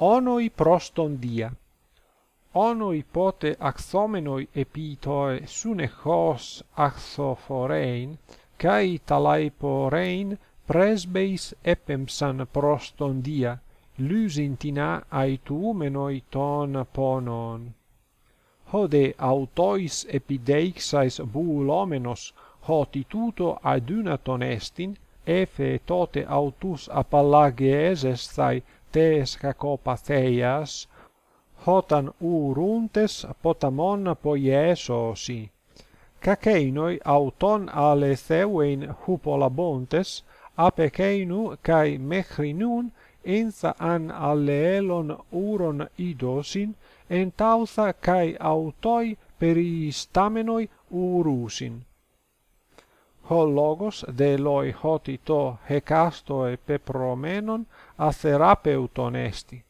onoi proston dia. Onoi pote axomenoi epitoe sunechos axophorein kai talaiporein presbeis epemsan proston dia lysintina aituumenoi ton ponon. Hode autois epideixais buulomenos hotituto adunaton estin, efe tote autus apallagieses thai tes kakopathéiας, hotan uruntes potamon poiesosi. Kakeinoi auton aletheuein hupolabontes, apekeinu kai mechrinun enza an alleelon uron idosin, entautha kai autoi peristamenoi urusin ho logos de loi hoti to hekasto e pepromenon a therapeuton esti.